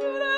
love.